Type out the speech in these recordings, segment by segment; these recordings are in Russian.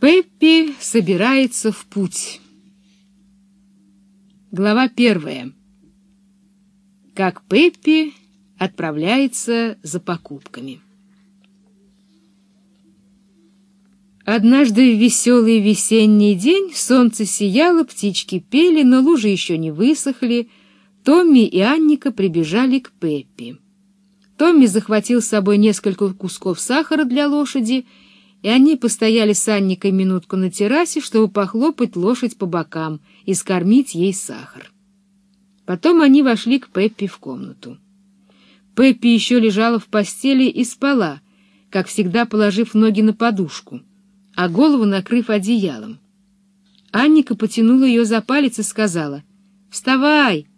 Пеппи собирается в путь. Глава первая. Как Пеппи отправляется за покупками. Однажды в веселый весенний день солнце сияло, птички пели, но лужи еще не высохли. Томми и Анника прибежали к Пеппи. Томми захватил с собой несколько кусков сахара для лошади — и они постояли с Анникой минутку на террасе, чтобы похлопать лошадь по бокам и скормить ей сахар. Потом они вошли к Пеппи в комнату. Пеппи еще лежала в постели и спала, как всегда положив ноги на подушку, а голову накрыв одеялом. Анника потянула ее за палец и сказала «Вставай!».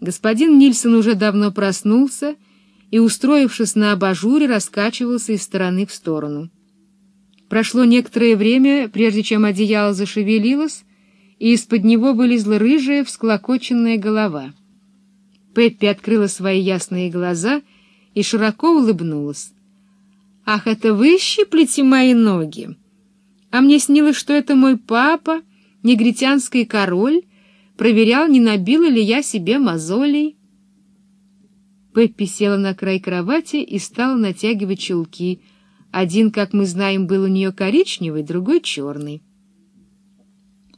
Господин Нильсон уже давно проснулся и, устроившись на абажуре, раскачивался из стороны в сторону. Прошло некоторое время, прежде чем одеяло зашевелилось, и из-под него вылезла рыжая всклокоченная голова. Пеппи открыла свои ясные глаза и широко улыбнулась. «Ах, это вы щиплете мои ноги! А мне снилось, что это мой папа, негритянский король, проверял, не набила ли я себе мозолей». Пеппи села на край кровати и стала натягивать чулки — один, как мы знаем, был у нее коричневый, другой — черный.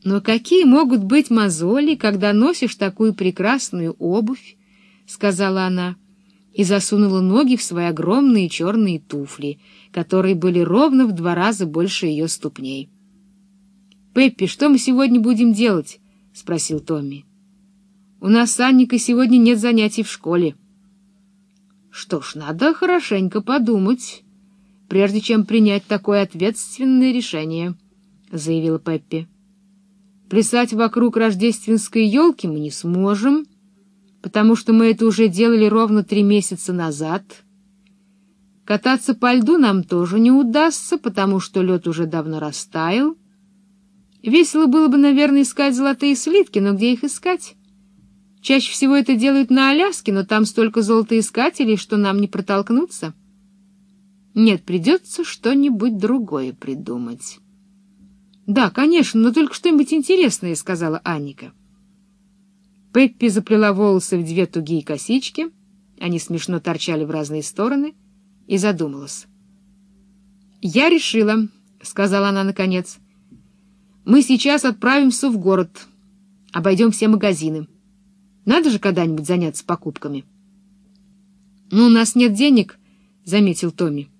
Но какие могут быть мозоли, когда носишь такую прекрасную обувь? — сказала она, и засунула ноги в свои огромные черные туфли, которые были ровно в два раза больше ее ступней. — Пеппи, что мы сегодня будем делать? — спросил Томми. — У нас с Анникой сегодня нет занятий в школе. — Что ж, надо хорошенько подумать прежде чем принять такое ответственное решение, — заявила Пеппи. Плясать вокруг рождественской елки мы не сможем, потому что мы это уже делали ровно три месяца назад. Кататься по льду нам тоже не удастся, потому что лед уже давно растаял. Весело было бы, наверное, искать золотые слитки, но где их искать? Чаще всего это делают на Аляске, но там столько золотоискателей, что нам не протолкнуться. Нет, придется что-нибудь другое придумать. — Да, конечно, но только что-нибудь интересное, — сказала Анника. Пеппи заплела волосы в две тугие косички, они смешно торчали в разные стороны, и задумалась. — Я решила, — сказала она наконец. — Мы сейчас отправимся в город, обойдем все магазины. Надо же когда-нибудь заняться покупками. — Ну, у нас нет денег, — заметил Томми.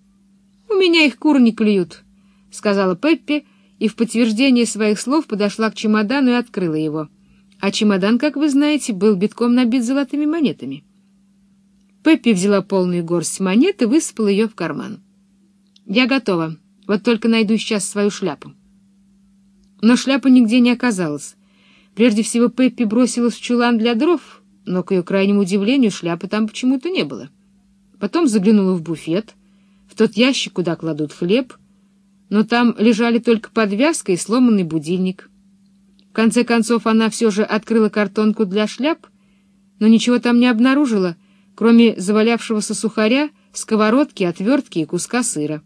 «У меня их кур не клюют», — сказала Пеппи, и в подтверждение своих слов подошла к чемодану и открыла его. А чемодан, как вы знаете, был битком набит золотыми монетами. Пеппи взяла полную горсть монет и высыпала ее в карман. «Я готова. Вот только найду сейчас свою шляпу». Но шляпа нигде не оказалась. Прежде всего Пеппи бросилась в чулан для дров, но, к ее крайнему удивлению, шляпы там почему-то не было. Потом заглянула в буфет — в тот ящик, куда кладут хлеб, но там лежали только подвязка и сломанный будильник. В конце концов она все же открыла картонку для шляп, но ничего там не обнаружила, кроме завалявшегося сухаря, сковородки, отвертки и куска сыра.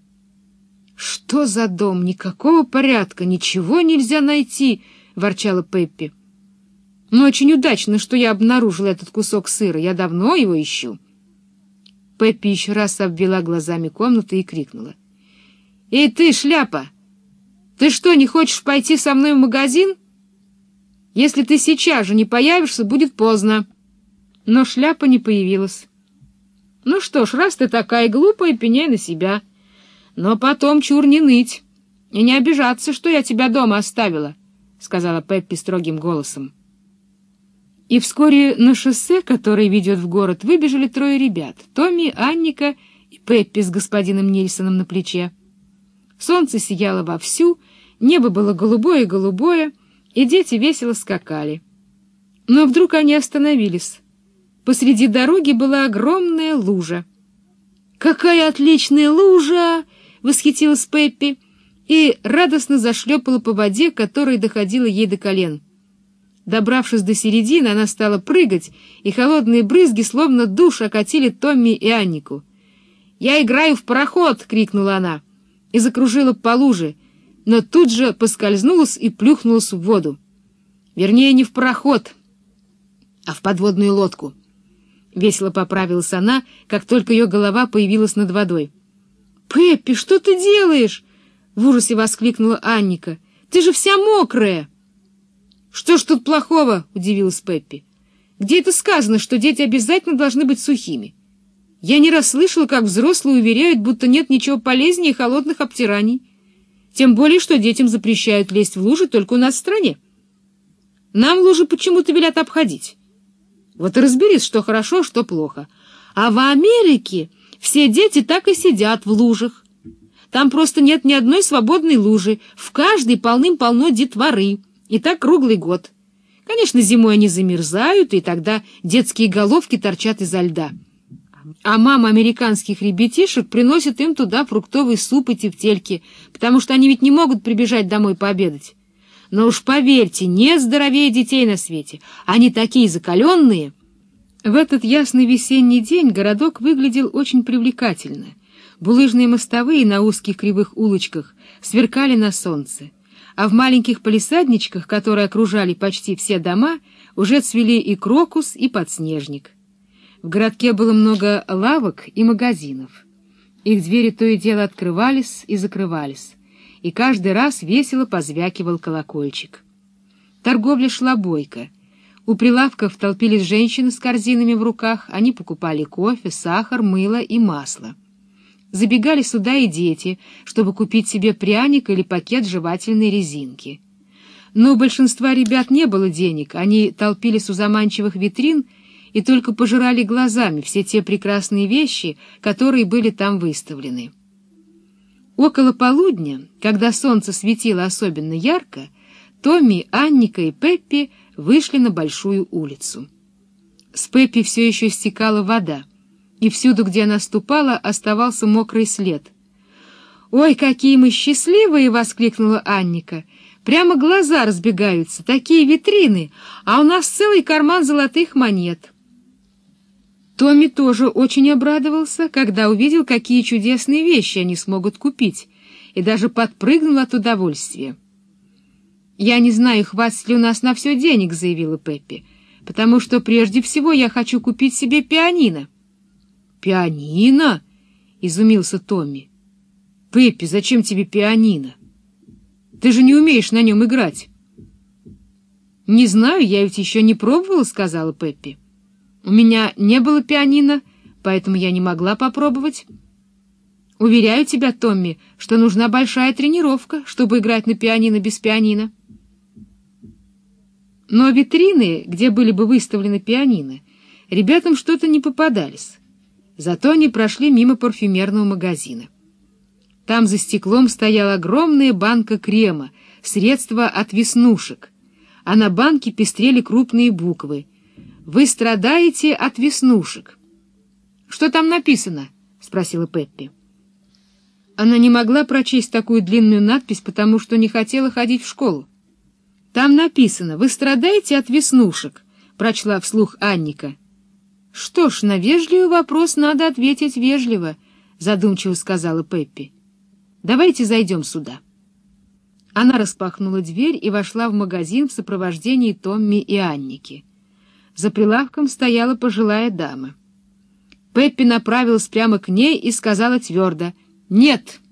«Что за дом? Никакого порядка, ничего нельзя найти!» — ворчала Пеппи. «Но очень удачно, что я обнаружила этот кусок сыра. Я давно его ищу». Пеппи еще раз обвела глазами комнату и крикнула. — Эй, ты, шляпа! Ты что, не хочешь пойти со мной в магазин? Если ты сейчас же не появишься, будет поздно. Но шляпа не появилась. — Ну что ж, раз ты такая глупая, пеняй на себя. Но потом чур не ныть и не обижаться, что я тебя дома оставила, — сказала Пеппи строгим голосом. И вскоре на шоссе, которое ведет в город, выбежали трое ребят — Томми, Анника и Пеппи с господином Нильсоном на плече. Солнце сияло вовсю, небо было голубое-голубое, и дети весело скакали. Но вдруг они остановились. Посреди дороги была огромная лужа. «Какая отличная лужа!» — восхитилась Пеппи и радостно зашлепала по воде, которая доходила ей до колен — Добравшись до середины, она стала прыгать, и холодные брызги, словно душ, окатили Томми и Аннику. «Я играю в пароход!» — крикнула она и закружила по луже. но тут же поскользнулась и плюхнулась в воду. Вернее, не в пароход, а в подводную лодку. Весело поправилась она, как только ее голова появилась над водой. «Пеппи, что ты делаешь?» — в ужасе воскликнула Анника. «Ты же вся мокрая!» «Что ж тут плохого?» — удивилась Пеппи. «Где это сказано, что дети обязательно должны быть сухими? Я не раз слышала, как взрослые уверяют, будто нет ничего полезнее холодных обтираний. Тем более, что детям запрещают лезть в лужи только у нас в стране. Нам лужи почему-то велят обходить. Вот и разберись, что хорошо, что плохо. А в Америке все дети так и сидят в лужах. Там просто нет ни одной свободной лужи, в каждой полным-полно детворы, и так круглый год. Конечно, зимой они замерзают, и тогда детские головки торчат изо льда. А мама американских ребятишек приносит им туда фруктовый суп и тефтельки, потому что они ведь не могут прибежать домой пообедать. Но уж поверьте, нет здоровее детей на свете. Они такие закаленные. В этот ясный весенний день городок выглядел очень привлекательно. Булыжные мостовые на узких кривых улочках сверкали на солнце, а в маленьких палисадничках, которые окружали почти все дома, уже цвели и крокус, и подснежник. В городке было много лавок и магазинов. Их двери то и дело открывались и закрывались, и каждый раз весело позвякивал колокольчик. Торговля шла бойко. У прилавков толпились женщины с корзинами в руках, они покупали кофе, сахар, мыло и масло. Забегали сюда и дети, чтобы купить себе пряник или пакет жевательной резинки. Но у большинства ребят не было денег, они толпились у заманчивых витрин и только пожирали глазами все те прекрасные вещи, которые были там выставлены. Около полудня, когда солнце светило особенно ярко, Томми, Анника и Пеппи вышли на большую улицу. С Пеппи все еще стекала вода, и всюду, где она ступала, оставался мокрый след. «Ой, какие мы счастливые!» — воскликнула Анника. «Прямо глаза разбегаются, такие витрины, а у нас целый карман золотых монет». Томми тоже очень обрадовался, когда увидел, какие чудесные вещи они смогут купить, и даже подпрыгнул от удовольствия. «Я не знаю, хватит ли у нас на все денег», — заявила Пеппи, «потому что прежде всего я хочу купить себе пианино». «Пианино?» — изумился Томми. «Пеппи, зачем тебе пианино? Ты же не умеешь на нем играть». «Не знаю, я ведь еще не пробовала», — сказала Пеппи. У меня не было пианино, поэтому я не могла попробовать. Уверяю тебя, Томми, что нужна большая тренировка, чтобы играть на пианино без пианино. Но витрины, где были бы выставлены пианино, ребятам что-то не попадались. Зато они прошли мимо парфюмерного магазина. Там за стеклом стояла огромная банка крема, средство от веснушек, а на банке пестрели крупные буквы — вы страдаете от веснушек. — Что там написано? — спросила Пеппи. Она не могла прочесть такую длинную надпись, потому что не хотела ходить в школу. — Там написано «Вы страдаете от веснушек», — прочла вслух Анника. — Что ж, на вежливый вопрос надо ответить вежливо, — задумчиво сказала Пеппи. — Давайте зайдем сюда. Она распахнула дверь и вошла в магазин в сопровождении Томми и Анники. За прилавком стояла пожилая дама. Пеппи направилась прямо к ней и сказала твердо «Нет».